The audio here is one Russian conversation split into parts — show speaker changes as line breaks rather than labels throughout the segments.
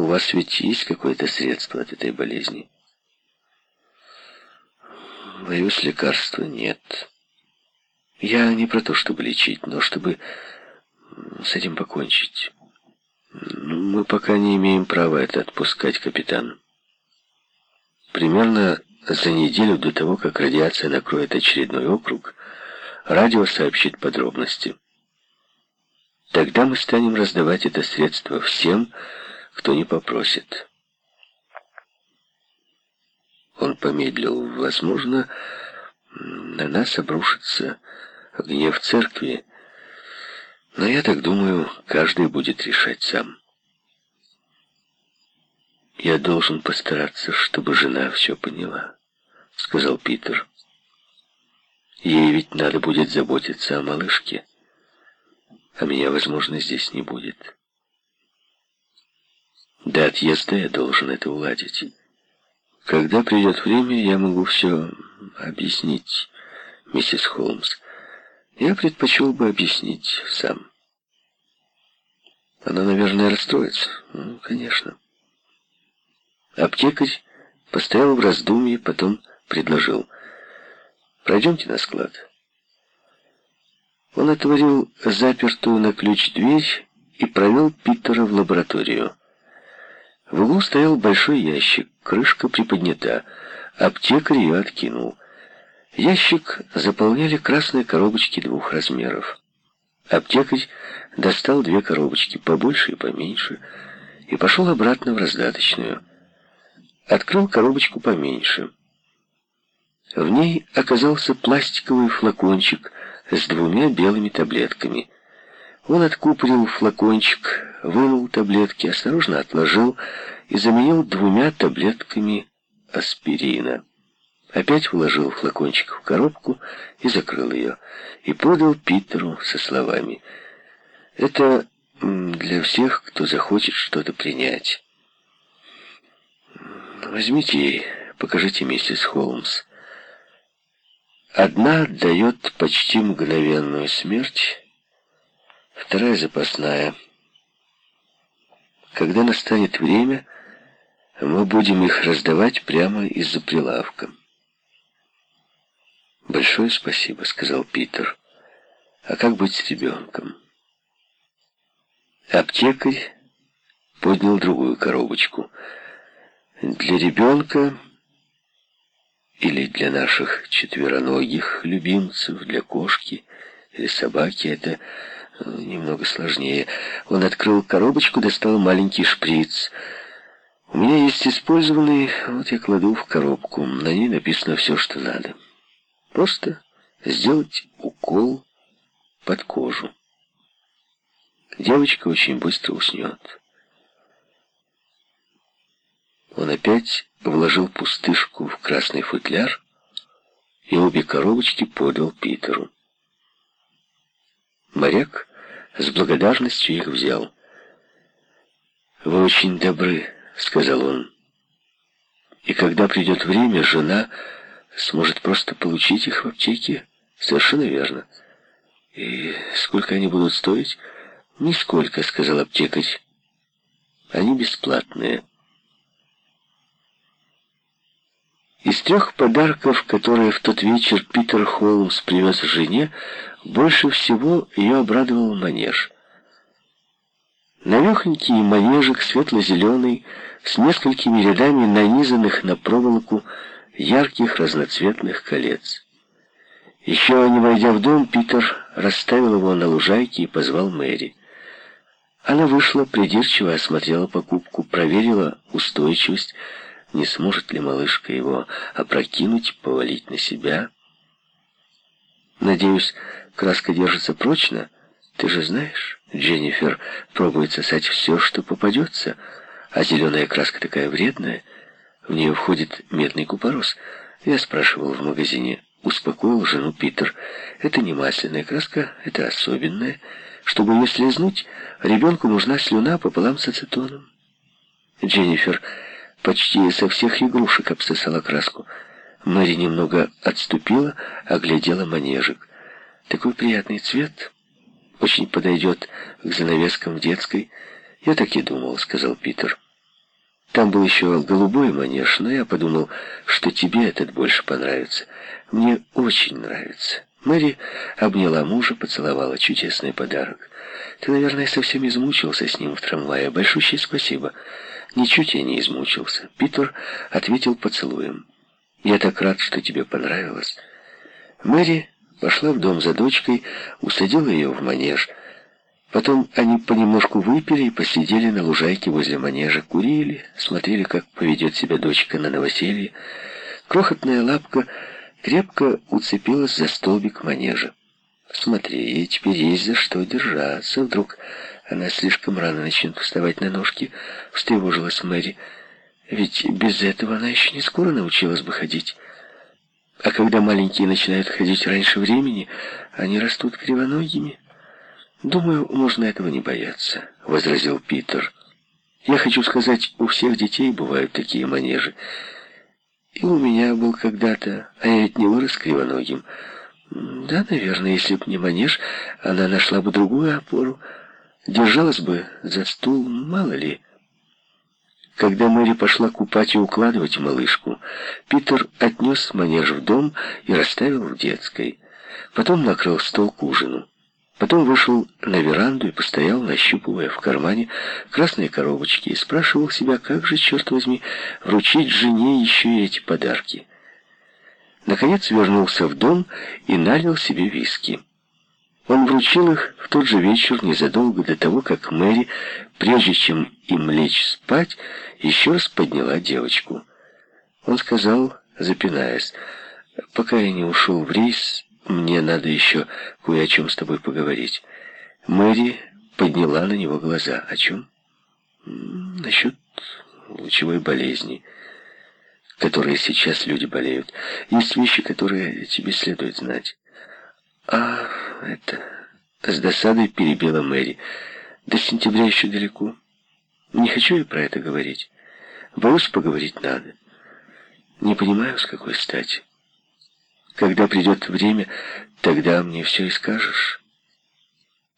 у вас ведь есть какое-то средство от этой болезни? Боюсь, лекарства нет. Я не про то, чтобы лечить, но чтобы с этим покончить. Мы пока не имеем права это отпускать, капитан. Примерно за неделю до того, как радиация накроет очередной округ, радио сообщит подробности. Тогда мы станем раздавать это средство всем, кто не попросит. Он помедлил. Возможно, на нас обрушится гнев церкви, но я так думаю, каждый будет решать сам. «Я должен постараться, чтобы жена все поняла», — сказал Питер. «Ей ведь надо будет заботиться о малышке, а меня, возможно, здесь не будет. До отъезда я должен это уладить. Когда придет время, я могу все объяснить, миссис Холмс. Я предпочел бы объяснить сам». Она, наверное, расстроится. Ну, конечно. Аптекарь постоял в раздумье, потом предложил. «Пройдемте на склад». Он отворил запертую на ключ дверь и провел Питера в лабораторию. В углу стоял большой ящик, крышка приподнята. Аптекарь ее откинул. Ящик заполняли красные коробочки двух размеров. Аптекарь достал две коробочки, побольше и поменьше, и пошел обратно в раздаточную. Открыл коробочку поменьше. В ней оказался пластиковый флакончик с двумя белыми таблетками. Он откупорил флакончик, вынул таблетки, осторожно отложил и заменил двумя таблетками аспирина. Опять вложил флакончик в коробку и закрыл ее, и подал Питеру со словами «Это для всех, кто захочет что-то принять». Возьмите ей, покажите миссис Холмс. Одна дает почти мгновенную смерть, вторая запасная. Когда настанет время, мы будем их раздавать прямо из-за прилавка. «Большое спасибо», — сказал Питер. «А как быть с ребенком?» Аптекарь поднял другую коробочку — для ребенка или для наших четвероногих любимцев, для кошки или собаки это немного сложнее. Он открыл коробочку, достал маленький шприц. У меня есть использованный, вот я кладу в коробку. На ней написано все, что надо. Просто сделать укол под кожу. Девочка очень быстро уснет. Он опять вложил пустышку в красный футляр и обе коробочки подал Питеру. Моряк с благодарностью их взял. «Вы очень добры», — сказал он. «И когда придет время, жена сможет просто получить их в аптеке?» «Совершенно верно. И сколько они будут стоить?» «Нисколько», — сказал аптекарь. «Они бесплатные». Из трех подарков, которые в тот вечер Питер Холмс привез жене, больше всего ее обрадовал манеж. Навехонький манежик светло-зеленый, с несколькими рядами нанизанных на проволоку ярких разноцветных колец. Еще не войдя в дом, Питер расставил его на лужайке и позвал Мэри. Она вышла, придирчиво осмотрела покупку, проверила устойчивость, не сможет ли малышка его опрокинуть, повалить на себя. Надеюсь, краска держится прочно. Ты же знаешь, Дженнифер пробует сосать все, что попадется, а зеленая краска такая вредная. В нее входит медный купорос. Я спрашивал в магазине, успокоил жену Питер. Это не масляная краска, это особенная. Чтобы ее слезнуть, ребенку нужна слюна пополам с ацетоном. Дженнифер почти со всех игрушек обсосала краску. Мэри немного отступила, оглядела манежик. Такой приятный цвет. Очень подойдет к занавескам в детской. Я так и думал, сказал Питер. Там был еще голубой манеж, но я подумал, что тебе этот больше понравится. Мне очень нравится. Мэри обняла мужа, поцеловала. Чудесный подарок. Ты, наверное, совсем измучился с ним в трамвае. Большущее спасибо. Ничуть я не измучился. Питер ответил поцелуем. Я так рад, что тебе понравилось. Мэри пошла в дом за дочкой, усадила ее в манеж. Потом они понемножку выпили и посидели на лужайке возле манежа, курили, смотрели, как поведет себя дочка на новоселье. Крохотная лапка крепко уцепилась за столбик манежа. Смотри, ей теперь есть за что держаться. Вдруг она слишком рано начнет вставать на ножки, встревожилась Мэри. Ведь без этого она еще не скоро научилась бы ходить. А когда маленькие начинают ходить раньше времени, они растут кривоногими. «Думаю, можно этого не бояться», — возразил Питер. «Я хочу сказать, у всех детей бывают такие манежи. И у меня был когда-то, а я ведь не вырос кривоногим. Да, наверное, если б не манеж, она нашла бы другую опору. Держалась бы за стул, мало ли». Когда Мэри пошла купать и укладывать малышку, Питер отнес манеж в дом и расставил в детской. Потом накрыл стол к ужину. Потом вышел на веранду и постоял, нащупывая в кармане красные коробочки, и спрашивал себя, как же, черт возьми, вручить жене еще и эти подарки. Наконец вернулся в дом и налил себе виски. Он вручил их в тот же вечер, незадолго до того, как Мэри, прежде чем им лечь спать, еще раз подняла девочку. Он сказал, запинаясь, «Пока я не ушел в рейс, мне надо еще кое о чем с тобой поговорить. Мэри подняла на него глаза. О чем? Насчет лучевой болезни, которые сейчас люди болеют. Есть вещи, которые тебе следует знать. А, это... С досадой перебила Мэри. До сентября еще далеко. Не хочу я про это говорить. Боюсь, поговорить надо. Не понимаю, с какой стати. Когда придет время, тогда мне все и скажешь.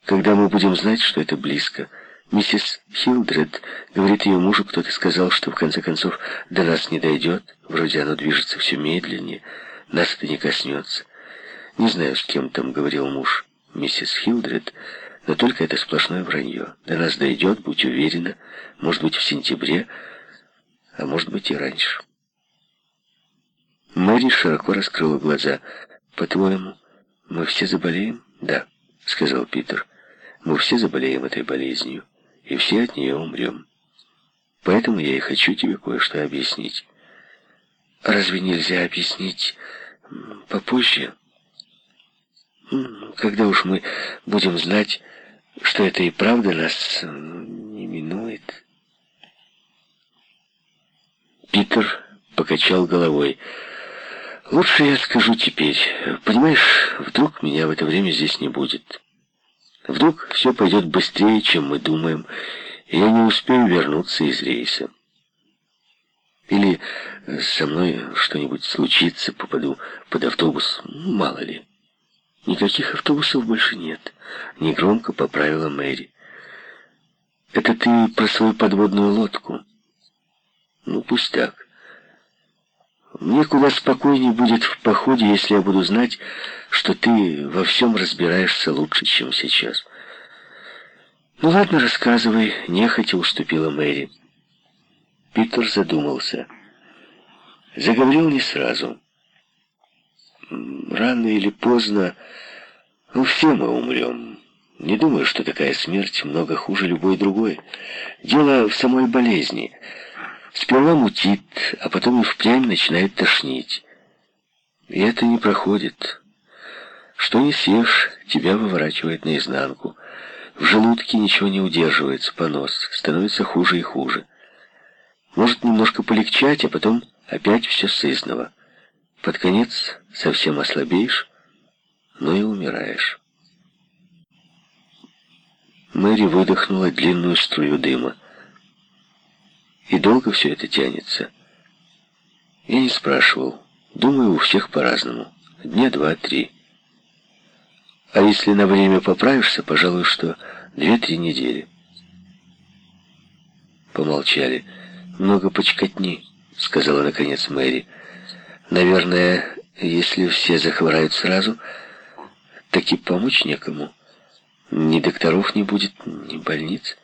Когда мы будем знать, что это близко. Миссис Хилдред говорит ее мужу, кто-то сказал, что в конце концов до нас не дойдет. Вроде оно движется все медленнее, нас это не коснется. Не знаю, с кем там говорил муж миссис Хилдред, но только это сплошное вранье. До нас дойдет, будь уверена, может быть в сентябре, а может быть и раньше. Мэри широко раскрыла глаза. «По-твоему, мы все заболеем?» «Да», — сказал Питер. «Мы все заболеем этой болезнью, и все от нее умрем. Поэтому я и хочу тебе кое-что объяснить». «Разве нельзя объяснить попозже?» «Когда уж мы будем знать, что это и правда нас не минует?» Питер покачал головой. Лучше я скажу теперь. Понимаешь, вдруг меня в это время здесь не будет. Вдруг все пойдет быстрее, чем мы думаем, и я не успею вернуться из рейса. Или со мной что-нибудь случится, попаду под автобус, ну, мало ли. Никаких автобусов больше нет, негромко поправила Мэри. Это ты про свою подводную лодку? Ну, пусть так. Мне куда спокойнее будет в походе, если я буду знать, что ты во всем разбираешься лучше, чем сейчас. Ну ладно, рассказывай, нехотя уступила Мэри. Питер задумался. Заговорил не сразу. Рано или поздно, ну все мы умрем. Не думаю, что такая смерть много хуже любой другой. Дело в самой болезни — Сперва мутит, а потом и впрямь начинает тошнить. И это не проходит. Что не съешь, тебя выворачивает наизнанку. В желудке ничего не удерживается, понос, становится хуже и хуже. Может немножко полегчать, а потом опять все сызново. Под конец совсем ослабеешь, но и умираешь. Мэри выдохнула длинную струю дыма. И долго все это тянется? Я не спрашивал. Думаю, у всех по-разному. Дня два-три. А если на время поправишься, пожалуй, что две-три недели. Помолчали. много почкотни», — сказала наконец Мэри. «Наверное, если все захворают сразу, так и помочь некому. Ни докторов не будет, ни больниц».